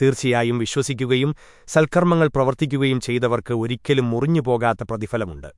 തീർച്ചയായും വിശ്വസിക്കുകയും സൽക്കർമ്മങ്ങൾ പ്രവർത്തിക്കുകയും ചെയ്തവർക്ക് ഒരിക്കലും മുറിഞ്ഞുപോകാത്ത പ്രതിഫലമുണ്ട്